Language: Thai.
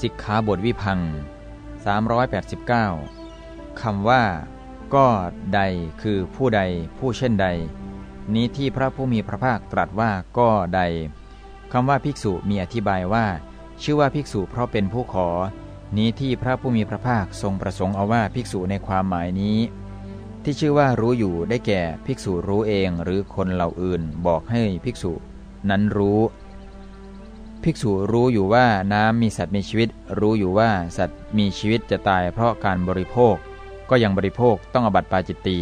สิกขาบทวิพัง389คำว่า ก็ใดคือผู้ใดผู้เช่นใด นี้ที่พระผู้มีพระภาคตรัสว่าก็ใดคำว่าภิกษุมีอธิบายว่า ชื่อว่าภิกษุเพราะเป็นผู้ขอ นี้ที่พระผู้มีพระภาคทรงประสงค์เอาว่าภิกษุในความหมายนี้ ที่ชื่อว่ารู้อยู่ได้แก่ภิกษุรู้เองหรือคนเหล่าอื่นบอกให้ภิกษุ นั้นรู้ ภิกษุรู้อยู่ว่าน้ำมีสัตว์มีชีวิต รู้อยู่ว่าสัตว์มีชีวิตจะตายเพราะการบริโภค ก็ยังบริโภคต้องอบัติปาจิตตี